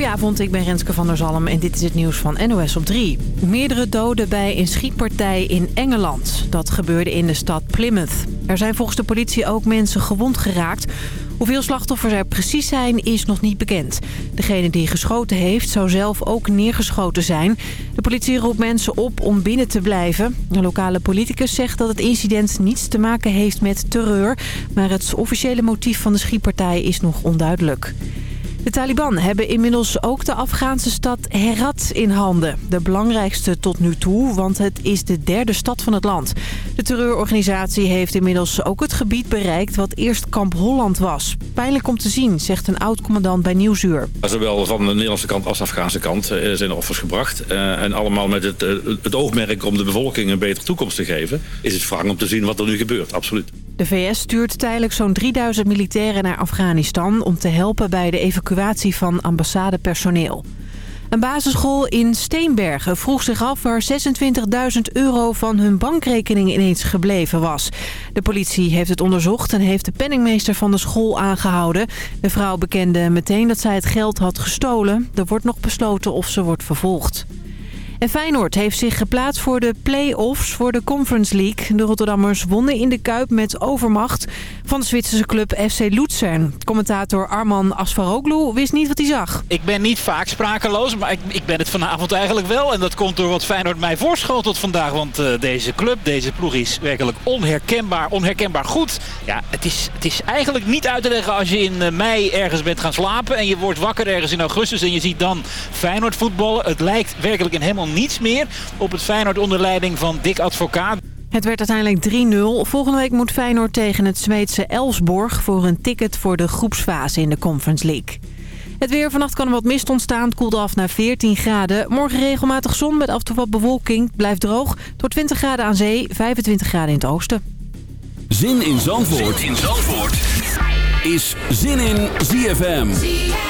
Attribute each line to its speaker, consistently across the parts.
Speaker 1: Goedenavond, ik ben Renske van der Zalm en dit is het nieuws van NOS op 3. Meerdere doden bij een schietpartij in Engeland. Dat gebeurde in de stad Plymouth. Er zijn volgens de politie ook mensen gewond geraakt. Hoeveel slachtoffers er precies zijn, is nog niet bekend. Degene die geschoten heeft, zou zelf ook neergeschoten zijn. De politie roept mensen op om binnen te blijven. Een lokale politicus zegt dat het incident niets te maken heeft met terreur. Maar het officiële motief van de schietpartij is nog onduidelijk. De Taliban hebben inmiddels ook de Afghaanse stad Herat in handen. De belangrijkste tot nu toe, want het is de derde stad van het land. De terreurorganisatie heeft inmiddels ook het gebied bereikt wat eerst kamp Holland was. Pijnlijk om te zien, zegt een oud-commandant bij Nieuwsuur.
Speaker 2: Zowel van de Nederlandse kant als de Afghaanse kant eh, zijn er offers gebracht. Eh, en allemaal met het, eh, het oogmerk om de bevolking een betere toekomst te geven... is het wrang om te zien wat er nu gebeurt, absoluut.
Speaker 1: De VS stuurt tijdelijk zo'n 3000 militairen naar Afghanistan... om te helpen bij de evacuatie van ambassadepersoneel. Een basisschool in Steenbergen vroeg zich af waar 26.000 euro van hun bankrekening ineens gebleven was. De politie heeft het onderzocht en heeft de penningmeester van de school aangehouden. De vrouw bekende meteen dat zij het geld had gestolen. Er wordt nog besloten of ze wordt vervolgd. En Feyenoord heeft zich geplaatst voor de play-offs voor de Conference League. De Rotterdammers wonnen in de Kuip met overmacht van de Zwitserse club FC Luzern. Commentator Arman Asfaroglu wist niet wat hij zag.
Speaker 3: Ik ben niet vaak sprakeloos, maar ik, ik ben het vanavond eigenlijk wel. En dat komt door wat Feyenoord mij voorschotelt vandaag. Want uh, deze club, deze ploeg is werkelijk onherkenbaar, onherkenbaar goed. Ja, het is, het is eigenlijk niet uit te leggen als je in uh, mei ergens bent gaan slapen... en je wordt wakker ergens in augustus en je ziet dan Feyenoord voetballen. Het lijkt werkelijk in helemaal niets meer op het Feyenoord onder leiding van Dick Advocaat.
Speaker 1: Het werd uiteindelijk 3-0. Volgende week moet Feyenoord tegen het Zweedse Elsborg... voor een ticket voor de groepsfase in de Conference League. Het weer vannacht kan er wat mist ontstaan. Het koelt af naar 14 graden. Morgen regelmatig zon met af en toe wat bewolking. Blijft droog. Door 20 graden aan zee, 25 graden in het oosten.
Speaker 4: Zin in Zandvoort, zin in Zandvoort. is Zin in ZFM.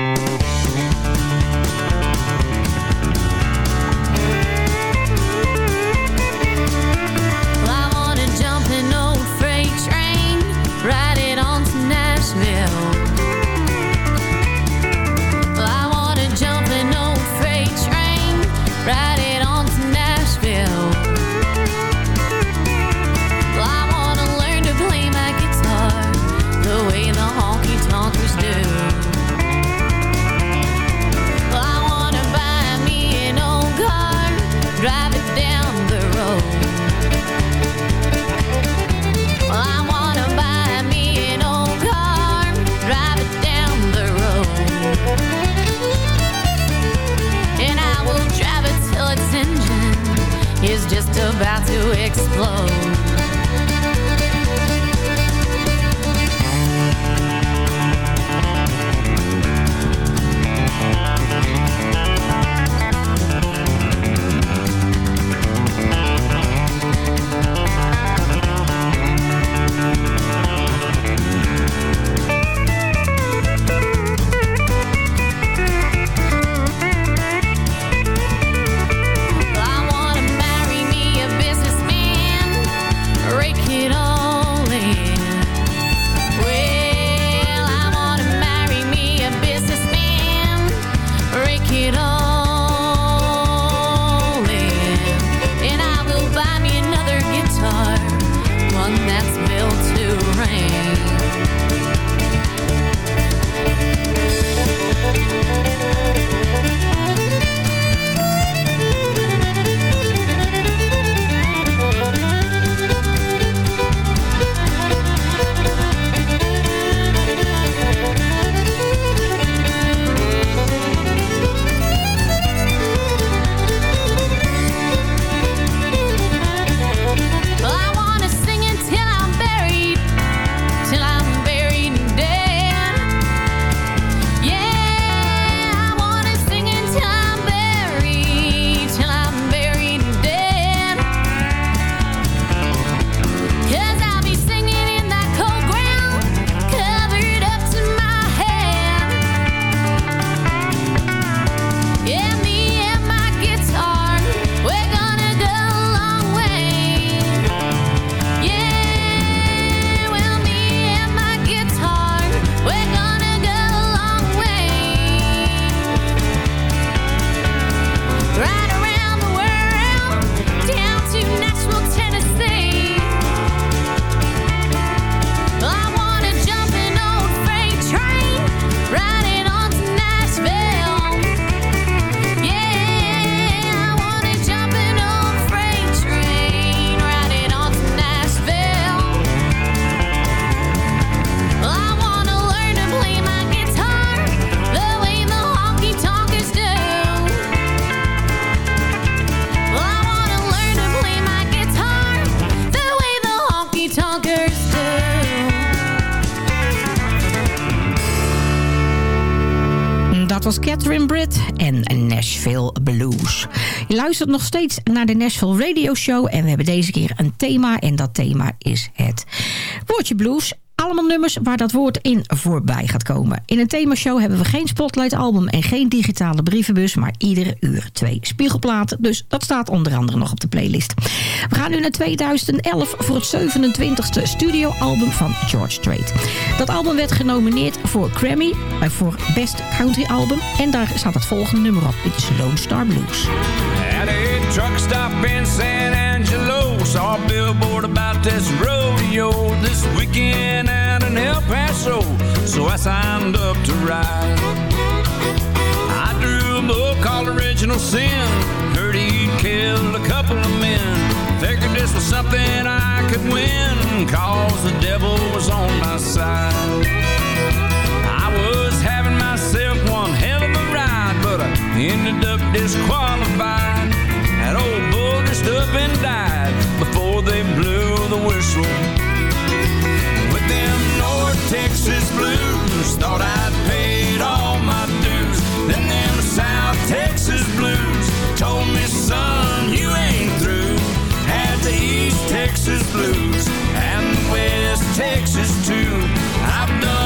Speaker 5: About to explode.
Speaker 6: Catherine Britt en Nashville Blues. Je luistert nog steeds naar de Nashville Radio Show... en we hebben deze keer een thema en dat thema is het woordje blues. Allemaal nummers waar dat woord in voorbij gaat komen. In een themashow hebben we geen Spotlight album en geen digitale brievenbus... maar iedere uur twee spiegelplaten. Dus dat staat onder andere nog op de playlist. We gaan nu naar 2011 voor het 27e studioalbum van George Strait. Dat album werd genomineerd voor Grammy eh, voor Best Country Album. En daar staat het volgende nummer op. Dit is Lone Star Blues.
Speaker 7: Truck stop in San Angelo Saw a billboard about this rodeo This weekend out in El Paso So I signed up to ride. I drew a book called Original Sin. Heard he'd killed a couple of men. Figured this was something I could win Cause the devil was on my side. I was having myself one hell of a ride But I ended up disqualified old up and died Before they blew the whistle. With them North Texas blues Thought I'd paid all my dues. Then them South Texas blues Told me son you ain't through. Had the East Texas blues And the West Texas too. I've done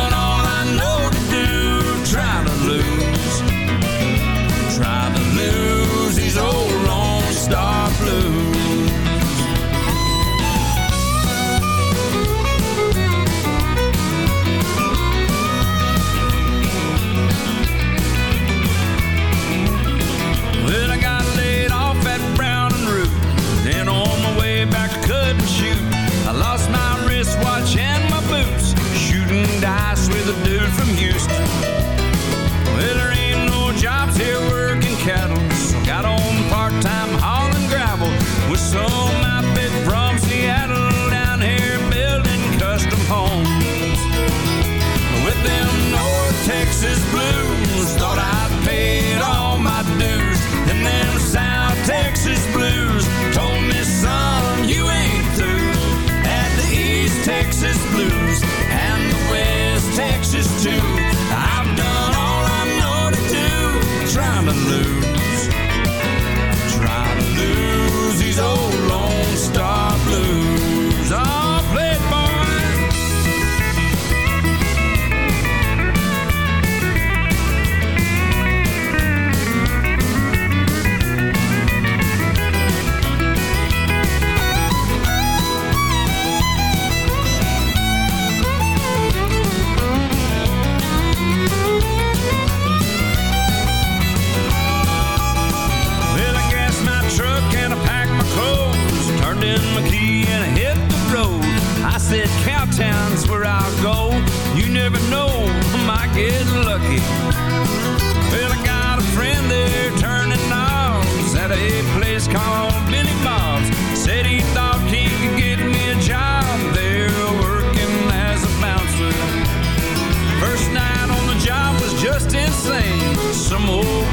Speaker 7: Some old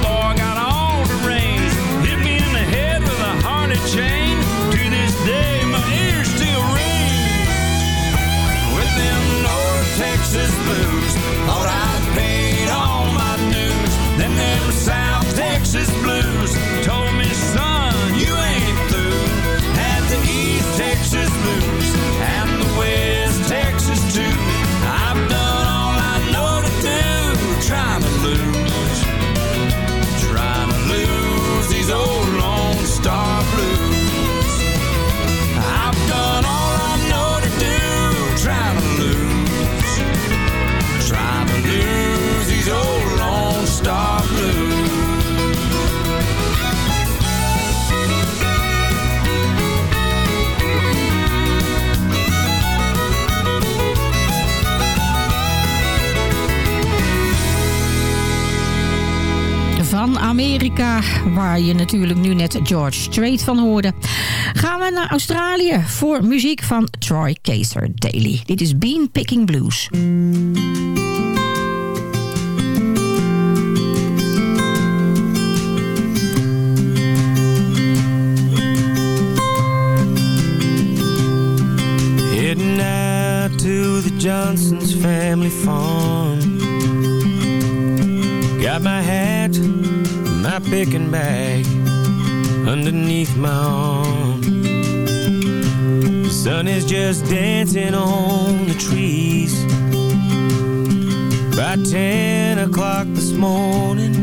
Speaker 6: Amerika, waar je natuurlijk nu net George Strait van hoorde. Gaan we naar Australië voor muziek van Troy Kaser Daly. Dit is Bean Picking Blues.
Speaker 8: Just dancing on the trees. By 10 o'clock this morning,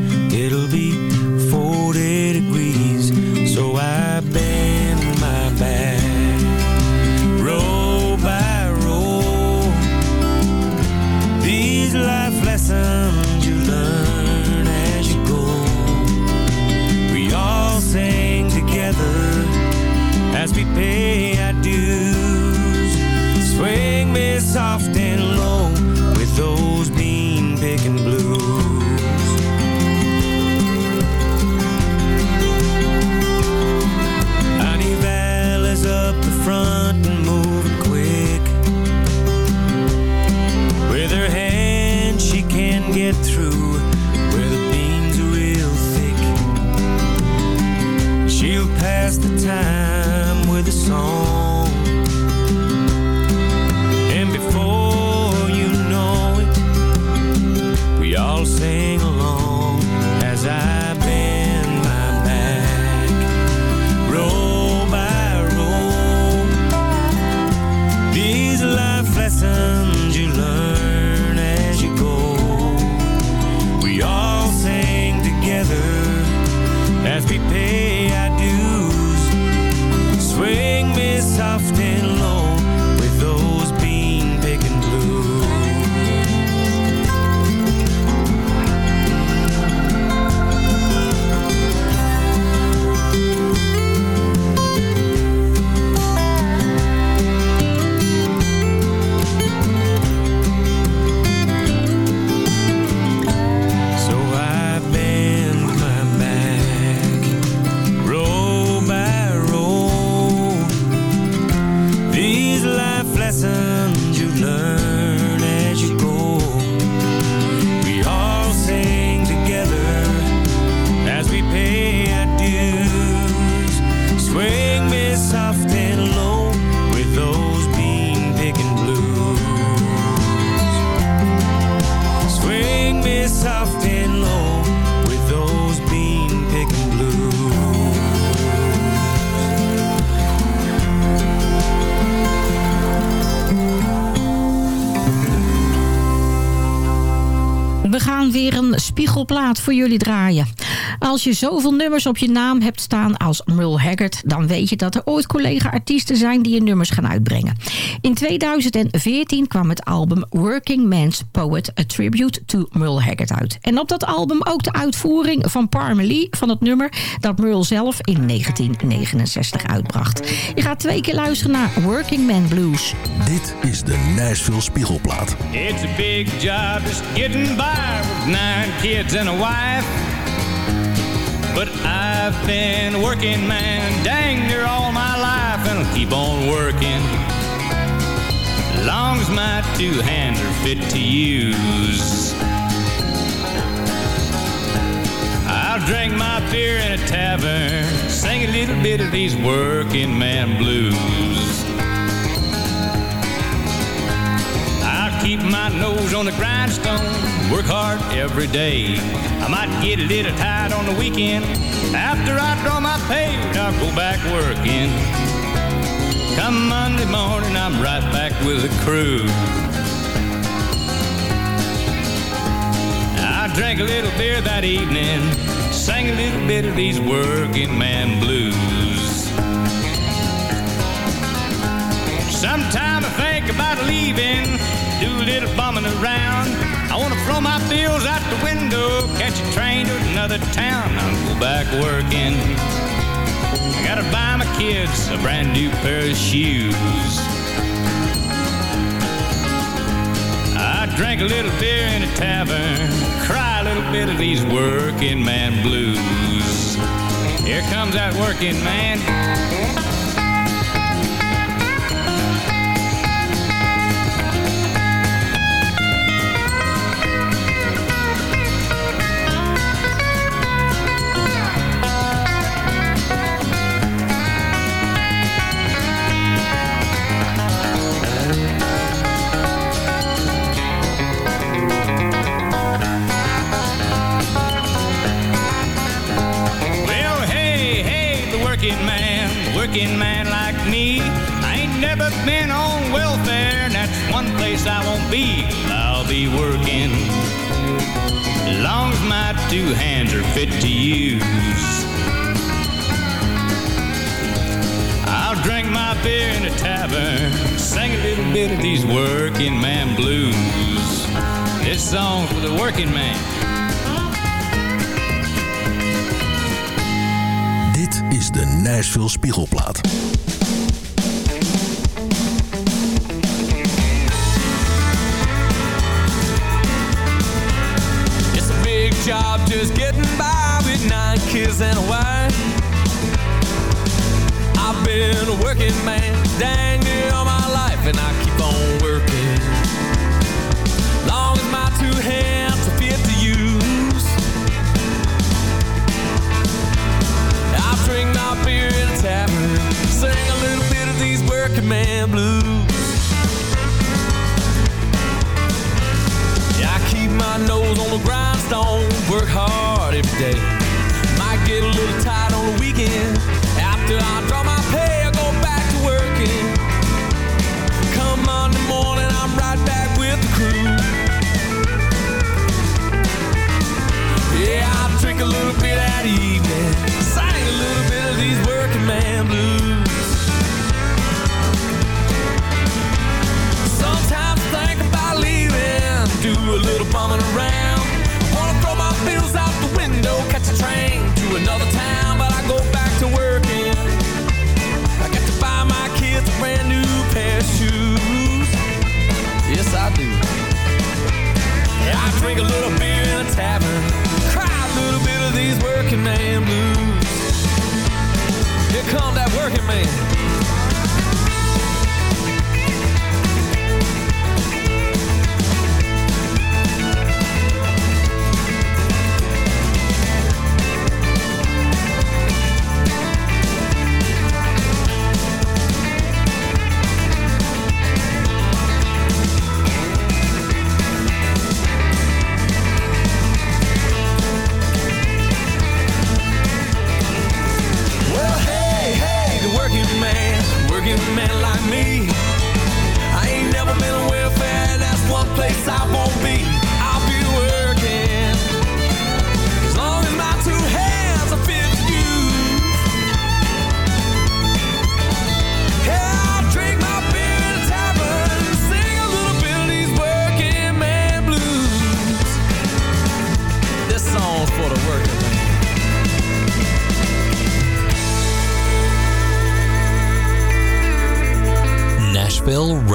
Speaker 6: spiegelplaat voor jullie draaien. Als je zoveel nummers op je naam hebt staan als Merle Haggard... dan weet je dat er ooit collega-artiesten zijn die je nummers gaan uitbrengen. In 2014 kwam het album Working Man's Poet... A Tribute to Merle Haggard uit. En op dat album ook de uitvoering van Parmalee van het nummer... dat Merle zelf in 1969 uitbracht. Je gaat twee keer luisteren naar Working Man Blues.
Speaker 9: Dit is de Nashville Spiegelplaat.
Speaker 10: It's a big job just getting by with nine kids and a wife. But I've been working, man, dang near all my life, and I'll keep on working. Long as my two hands are fit to use. I'll drink my beer in a tavern, sing a little bit of these working man blues. Keep my nose on the grindstone, work hard every day. I might get a little tired on the weekend. After I draw my pay, I'll go back working. Come Monday morning, I'm right back with the crew. I drank a little beer that evening, sang a little bit of these working man blues. Do a little bumming around. I want to throw my bills out the window, catch a train to another town. I'll go back working. I gotta buy my kids a brand new pair of shoes. I drank a little beer in a tavern, cry a little bit of these working man blues. Here comes that working man. working man like me. I ain't never been on welfare, and that's one place I won't be. I'll be working. As long as my two hands are fit to use. I'll drink my beer in a tavern, sing a little bit of these working man blues. This song's for the working man.
Speaker 9: de Nashville Spiegelplaat.
Speaker 7: It's a big job just getting by with nine kids and a wife. I've been a working man, dang near all my life, and I keep on working. Long as my two hands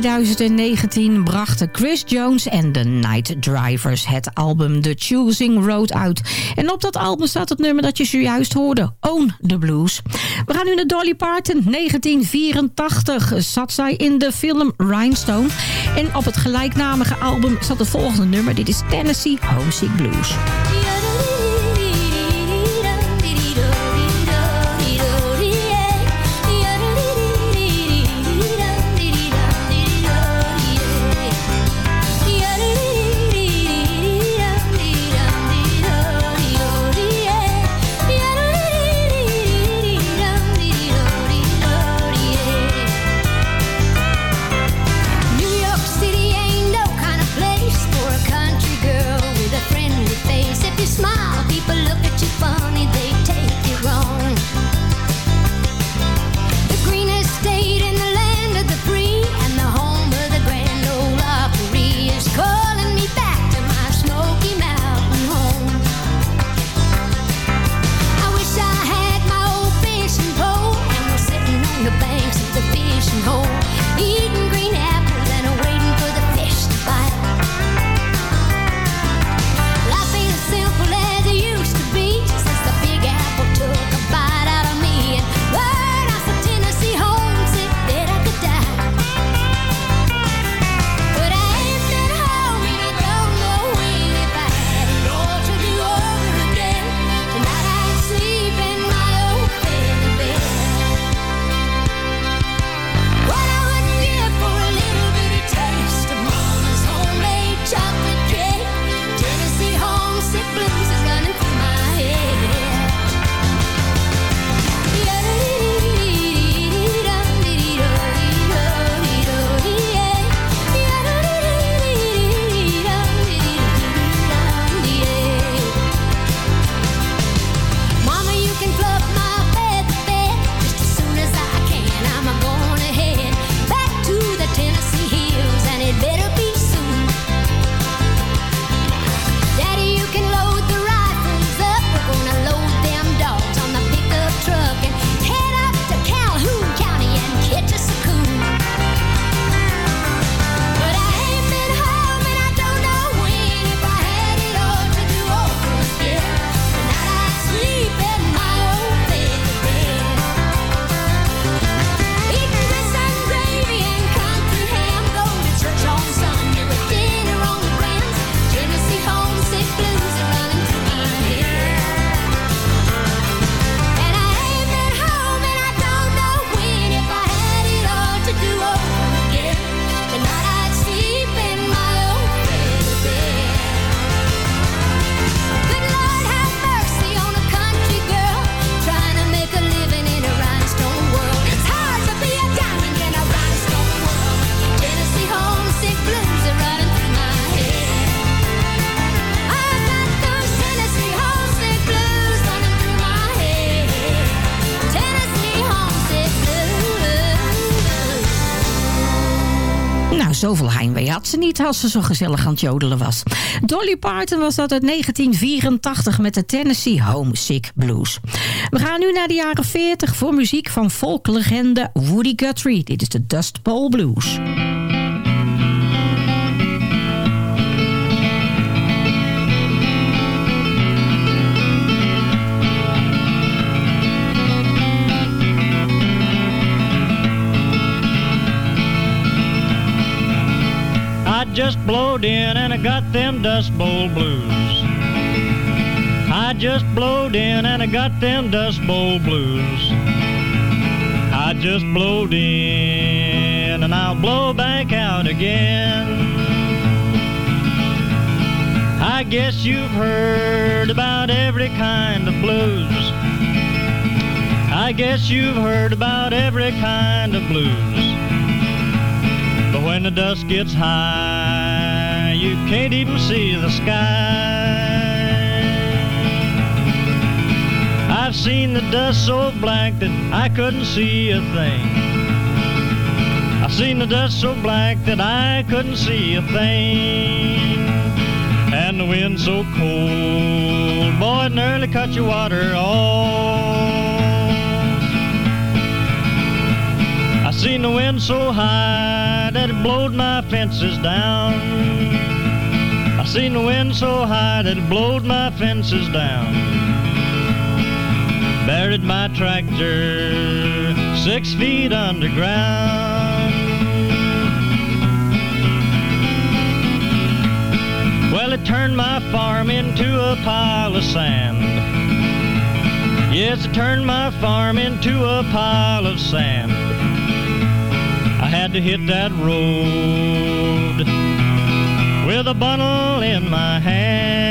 Speaker 11: 2019 brachten Chris Jones en The Night Drivers het album The Choosing Road uit. En op dat album staat het nummer dat je zojuist hoorde, Own the Blues. We gaan nu naar Dolly Parton. 1984 zat zij in de film Rhinestone. En op het gelijknamige album zat het volgende nummer. Dit is Tennessee Homesick Blues. Zoveel heimwee had ze niet als ze zo gezellig aan het jodelen was. Dolly Parton was dat uit 1984 met de Tennessee Homesick Blues. We gaan nu naar de jaren 40 voor muziek van folklegende Woody Guthrie. Dit is de Dust Bowl Blues.
Speaker 12: Just blowed in and I got them Dust Bowl blues. I just blowed in and I got them Dust Bowl blues. I just blowed in and I'll blow back out again. I guess you've heard about every kind of blues. I guess you've heard about every kind of blues. When the dust gets high, you can't even see the sky. I've seen the dust so black that I couldn't see a thing. I've seen the dust so black that I couldn't see a thing. And the wind so cold, boy, it nearly cut your water off. Seen the wind so high that it blowed my fences down. I seen the wind so high that it blowed my fences down. Buried my tractor six feet underground. Well, it turned my farm into a pile of sand. Yes, it turned my farm into a pile of sand. I had to hit that road with a bundle in my hand.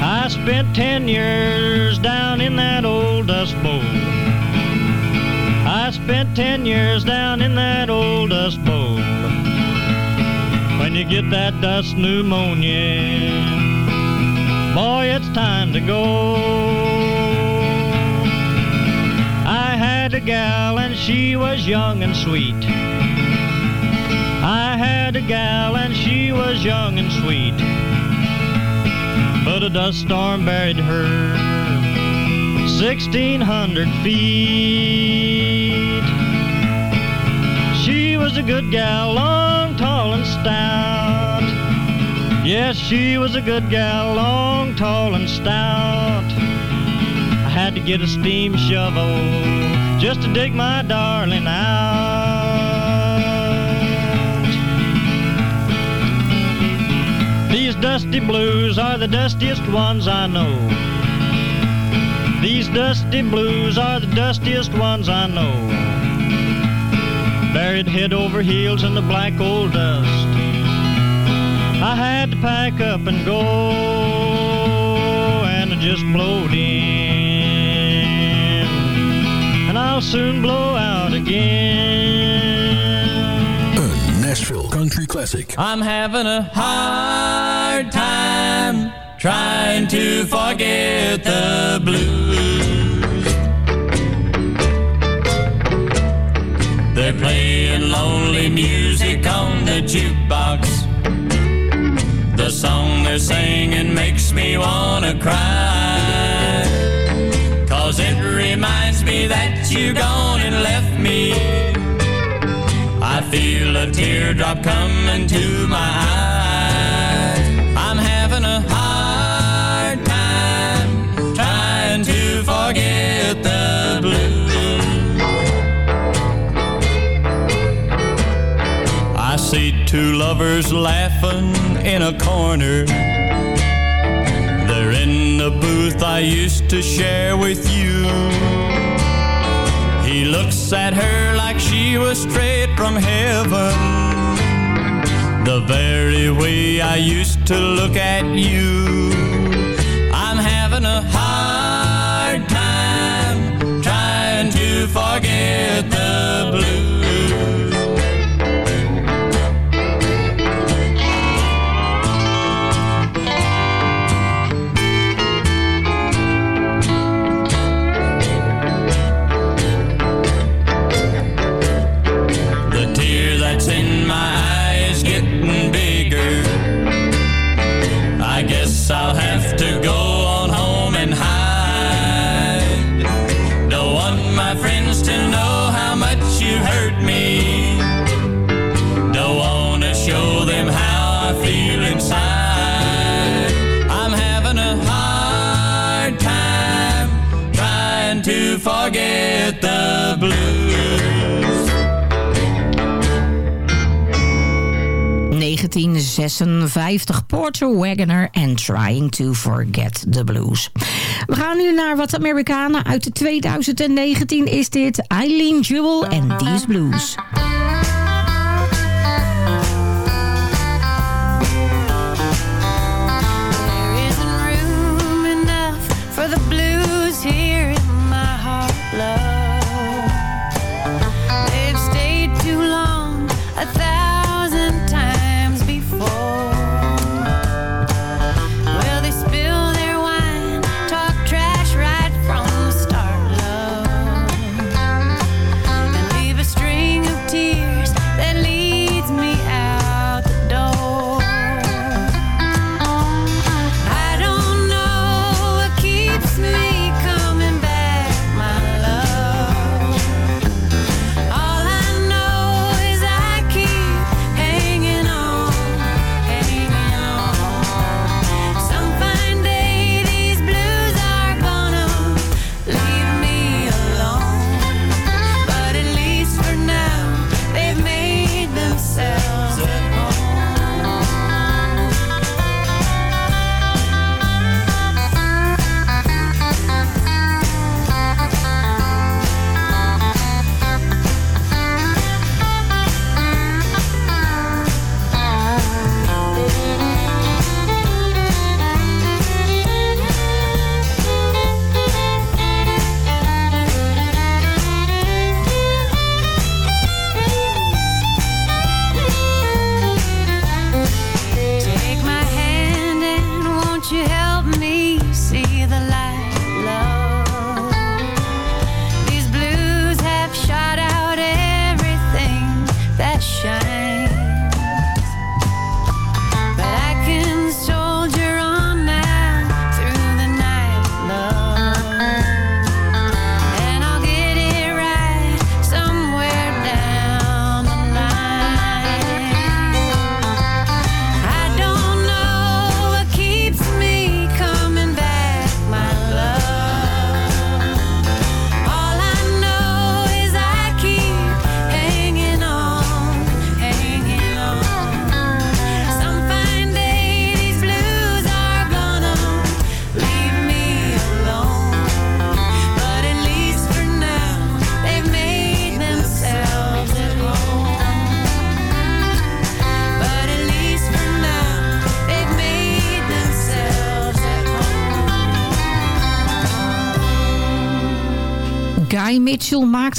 Speaker 12: I spent ten years down in that old dust bowl. I spent ten years down in that old dust bowl. When you get that dust pneumonia, boy, it's time to go. Gal and she was young and sweet. I had a gal and she was young and sweet. But a dust storm buried her 1600 feet. She was a good gal, long, tall, and stout. Yes, she was a good gal, long, tall, and stout. I had to get a steam shovel just to dig my darling out. These dusty blues are the dustiest ones I know. These dusty blues are the dustiest ones I know. Buried head over heels in the black old dust. I had to pack up and go, and just blowed in. I'll soon blow out again.
Speaker 9: Een Nashville Country Classic.
Speaker 10: I'm having a hard time trying to forget the blues. They're playing lonely music on the jukebox. The song they're singing makes me wanna cry. That you gone and left me. I feel a teardrop coming to my eye. I'm having a hard time trying to forget the blues. I see two lovers laughing in a corner. They're in the booth I used to share with you. Looks at her like she was straight from heaven. The very way I used to look at you. I'm having a hard time trying to forget the to forget the blues.
Speaker 6: 1956 Porter Wagoner and Trying to Forget the Blues. We gaan nu naar wat Amerikanen. Uit de 2019 is dit Eileen Jewel en These Blues.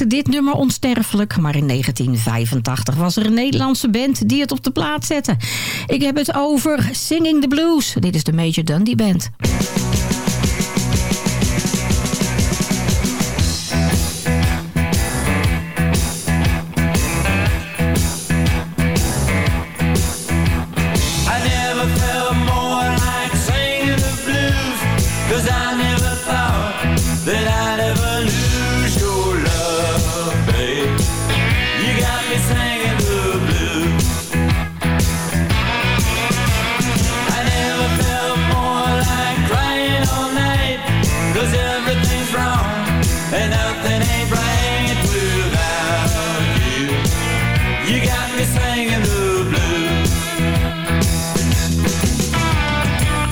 Speaker 6: Dit nummer onsterfelijk. Maar in 1985 was er een Nederlandse band die het op de plaat zette. Ik heb het over Singing the Blues. Dit is de Major Dundee Band.
Speaker 8: And nothing ain't right without you You got me singing the blues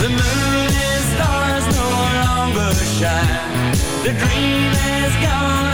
Speaker 8: the moon and stars no longer shine. The dream has gone,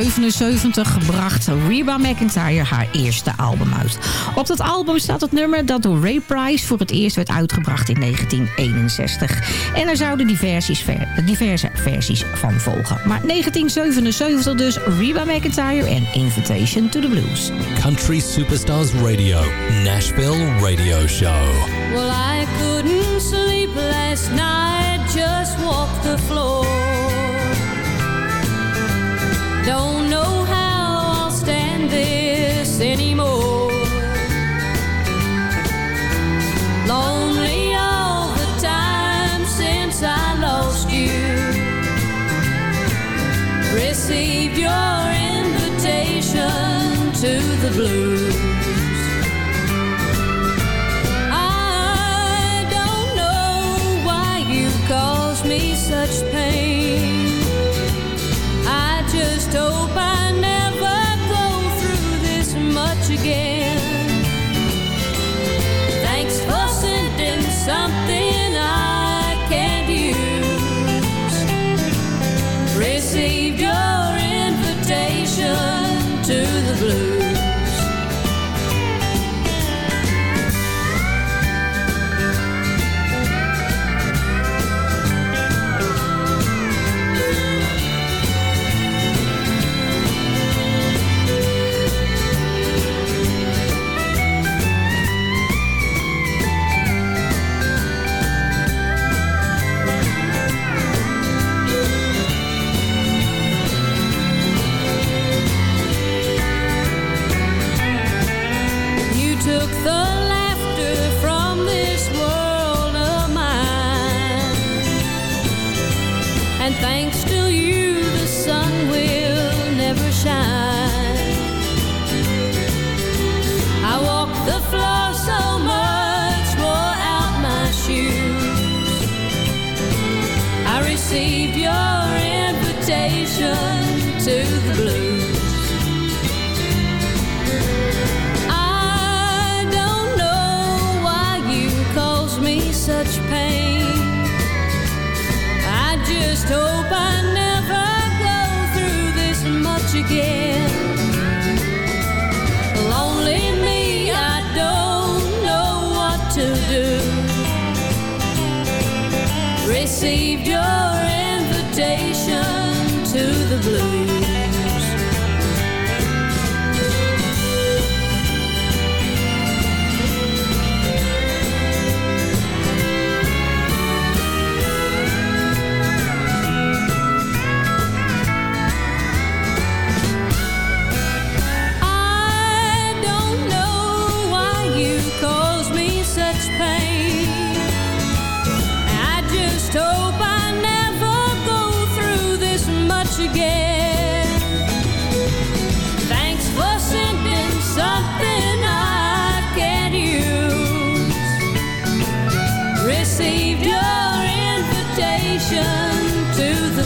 Speaker 6: 1977 bracht Reba McIntyre haar eerste album uit. Op dat album staat het nummer dat door Ray Price voor het eerst werd uitgebracht in 1961. En er zouden diverse, diverse versies van volgen. Maar 1977 dus Reba McIntyre en Invitation to the Blues.
Speaker 13: Country Superstars Radio, Nashville Radio Show.
Speaker 14: Well, I couldn't sleep last night, just walked the floor. Don't know how I'll stand this anymore. Lonely all the time since I lost you. Received your invitation to the blues.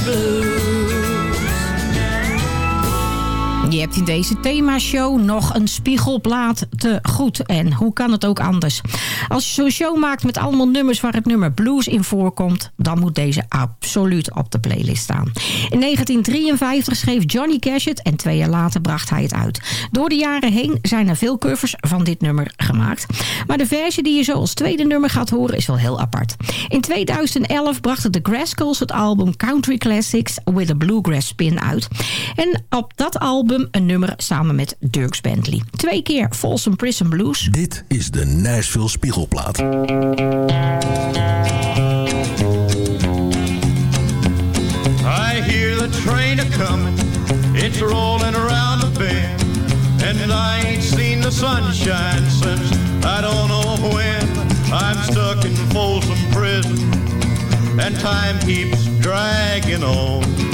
Speaker 14: To
Speaker 6: in deze themashow nog een spiegelplaat te goed. En hoe kan het ook anders? Als je zo'n show maakt met allemaal nummers waar het nummer blues in voorkomt... dan moet deze absoluut op de playlist staan. In 1953 schreef Johnny Cash het en twee jaar later bracht hij het uit. Door de jaren heen zijn er veel covers van dit nummer gemaakt. Maar de versie die je zo als tweede nummer gaat horen is wel heel apart. In 2011 brachten de Grasscalls het album Country Classics with a Bluegrass Spin uit. En op dat album een nummer samen met Dirks Bentley. Twee keer Folsom Prison Blues.
Speaker 9: Dit is de Nashville Spiegelplaat.
Speaker 15: I hear the train a comin', it's rolling around the bend, and I ain't seen the sunshine since I don't know when. I'm stuck in Folsom Prison, and time keeps dragging on.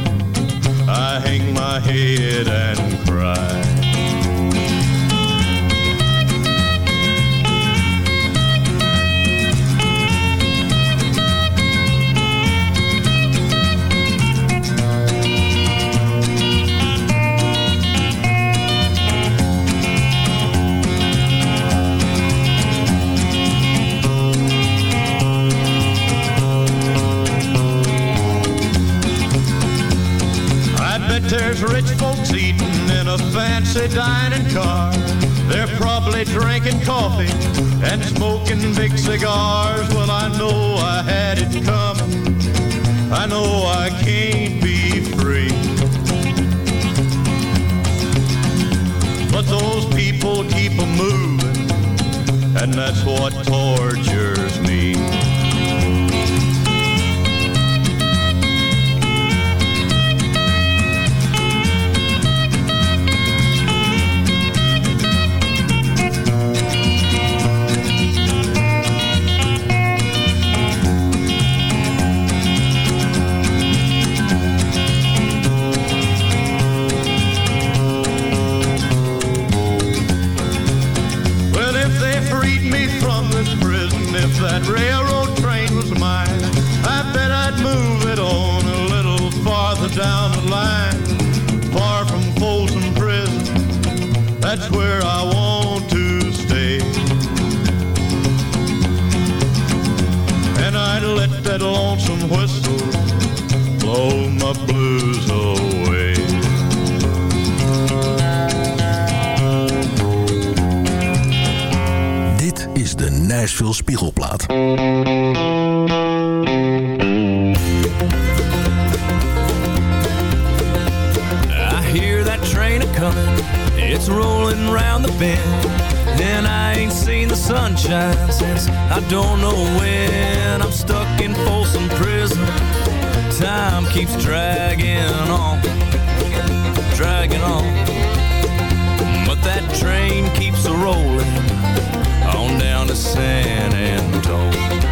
Speaker 15: I hang my head and cry.
Speaker 9: Nashville Spiegelplaat.
Speaker 7: I hear that train a comin', it's rolling round the bend, And I ain't seen the sunshine since I don't know when. I'm stuck in Folsom Prison. Time keeps dragging on, dragging on. But that train keeps a rolling on down to San Antone.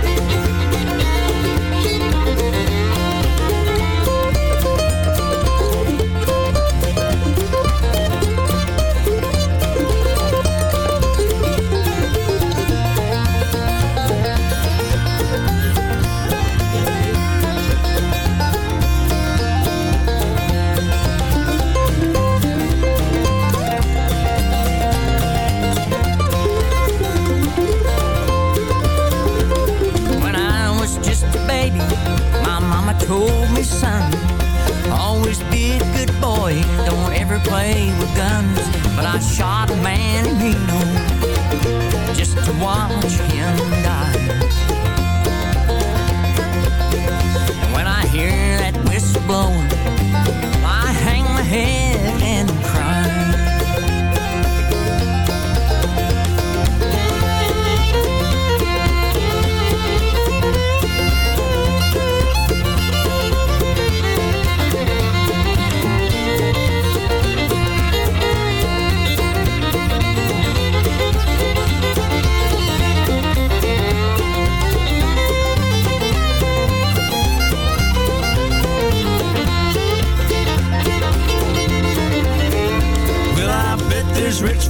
Speaker 7: Boy, don't ever play with guns. But I shot a man in Reno just to watch him die.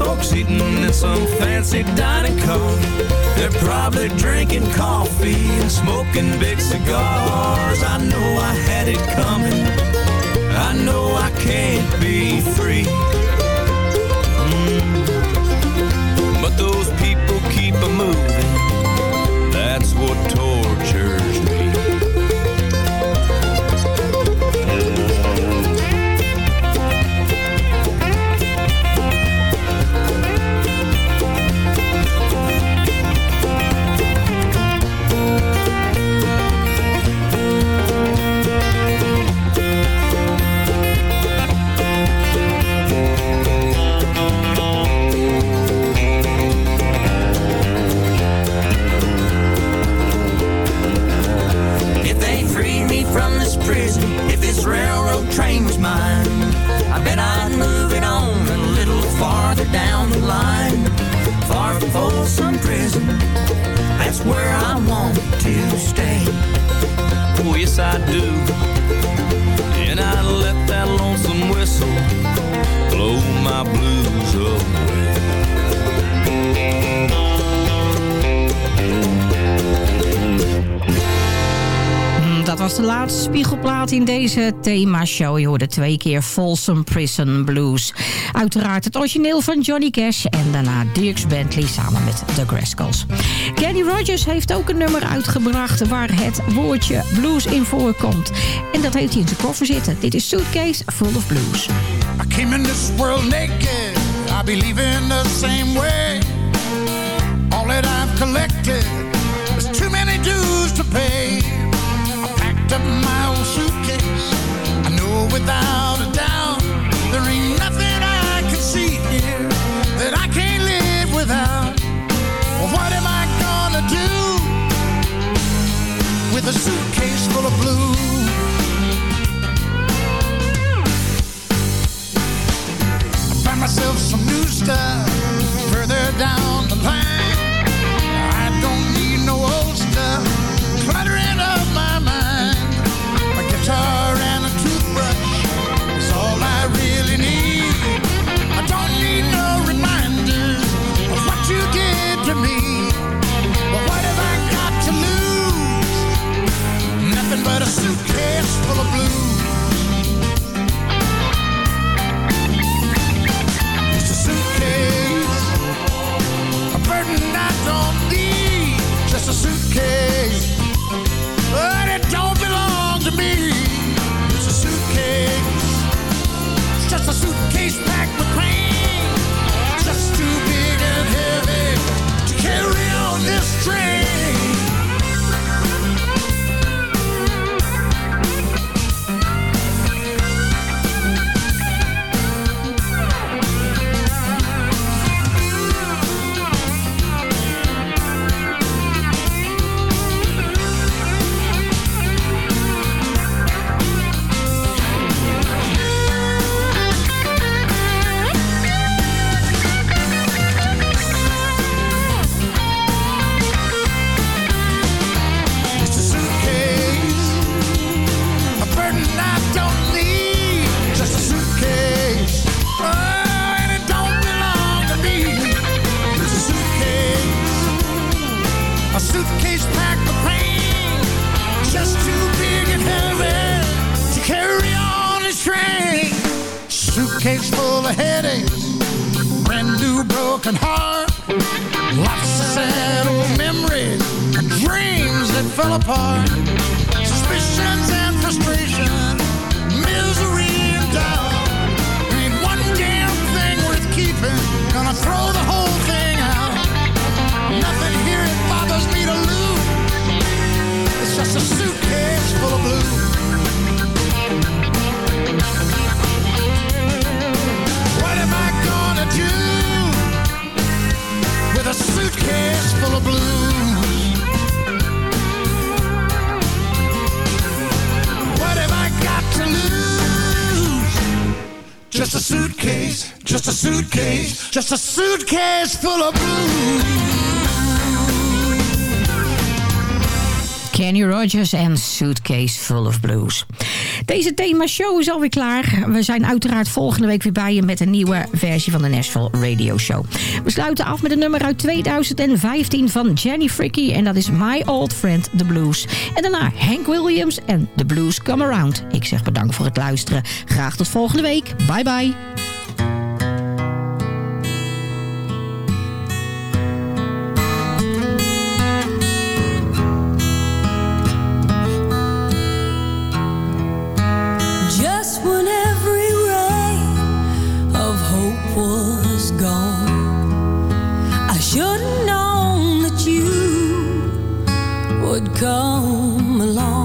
Speaker 7: Folks eating in some fancy dining car. They're probably drinking coffee and smoking big cigars. I know I had it coming. I know I can't be free. Mm. But those people keep a moving. That's what tortures where I want to stay. Oh, yes, I do. And I let that lonesome whistle blow my blues away.
Speaker 6: Dat was de laatste spiegelplaat in deze themashow. Je hoorde twee keer Folsom Prison Blues. Uiteraard het origineel van Johnny Cash en daarna Dirks Bentley samen met The Graskels. Kenny Rogers heeft ook een nummer uitgebracht waar het woordje blues in voorkomt. En dat heeft hij in zijn koffer zitten. Dit is Suitcase Full of Blues.
Speaker 16: I came in this world naked. I be leaving the same way. Suitcase full of headaches, brand new broken heart, lots of sad old memories. Dreams that fell apart. Just a suitcase, just a suitcase, just a suitcase full of blues.
Speaker 6: Kenny Rogers en Suitcase Full of Blues. Deze thema-show is alweer klaar. We zijn uiteraard volgende week weer bij je met een nieuwe versie van de Nashville Radio Show. We sluiten af met een nummer uit 2015 van Jenny Fricky. En dat is My Old Friend The Blues. En daarna Hank Williams en The Blues Come Around. Ik zeg bedankt voor het luisteren. Graag tot volgende week. Bye bye.
Speaker 5: Would come along.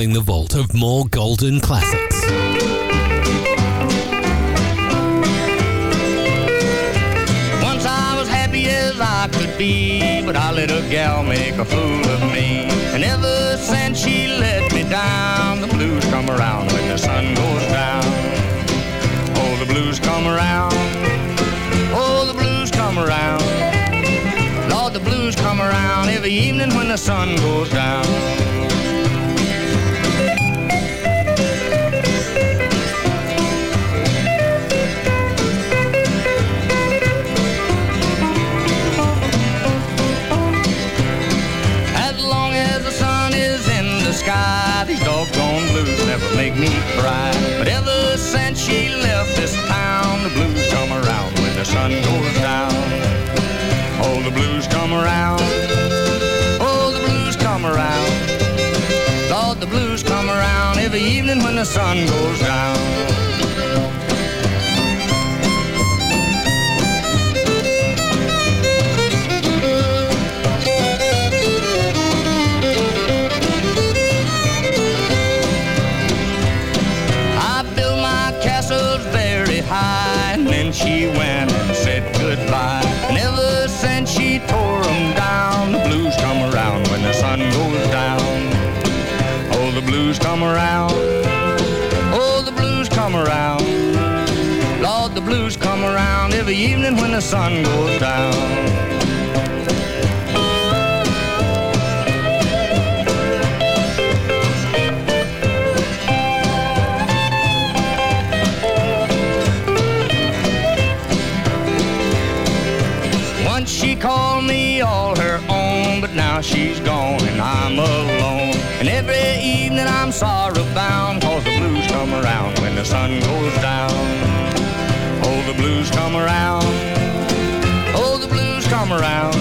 Speaker 17: Robbing the vault of more golden classics.
Speaker 8: Once I was happy as I could be, but I let a gal make a fool of me. And ever since she let me down, the blues come around when the sun goes down. Oh, the blues come around. Oh, the blues come around. Lord, the blues come around every evening when the sun goes down. Sun
Speaker 18: goes down. Oh, the blues come around. Oh, the blues come around. Lord, the blues come around every evening when the sun goes down. I built every evening when the sun goes down. Once she called me all her own, but now she's gone and I'm alone. And every evening I'm sorrow bound, cause the blues come around when the sun goes down. The blues come around. Oh, the blues come around.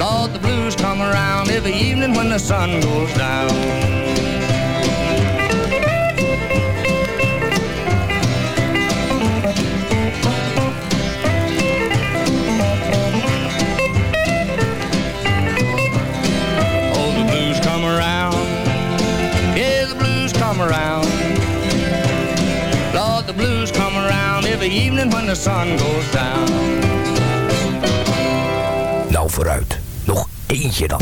Speaker 18: Lord, the blues come around every evening when the sun goes down. Blues come around every evening when the sun goes down.
Speaker 19: Nou, vooruit. Nog eentje dan.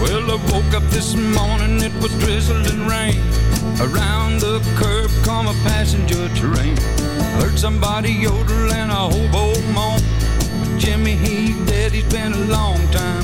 Speaker 7: Well, I woke up this morning, it was drizzling rain. Around the curb come a passenger train. Heard somebody yodel and a hobo moan. Jimmy, he's dead, he's been a long time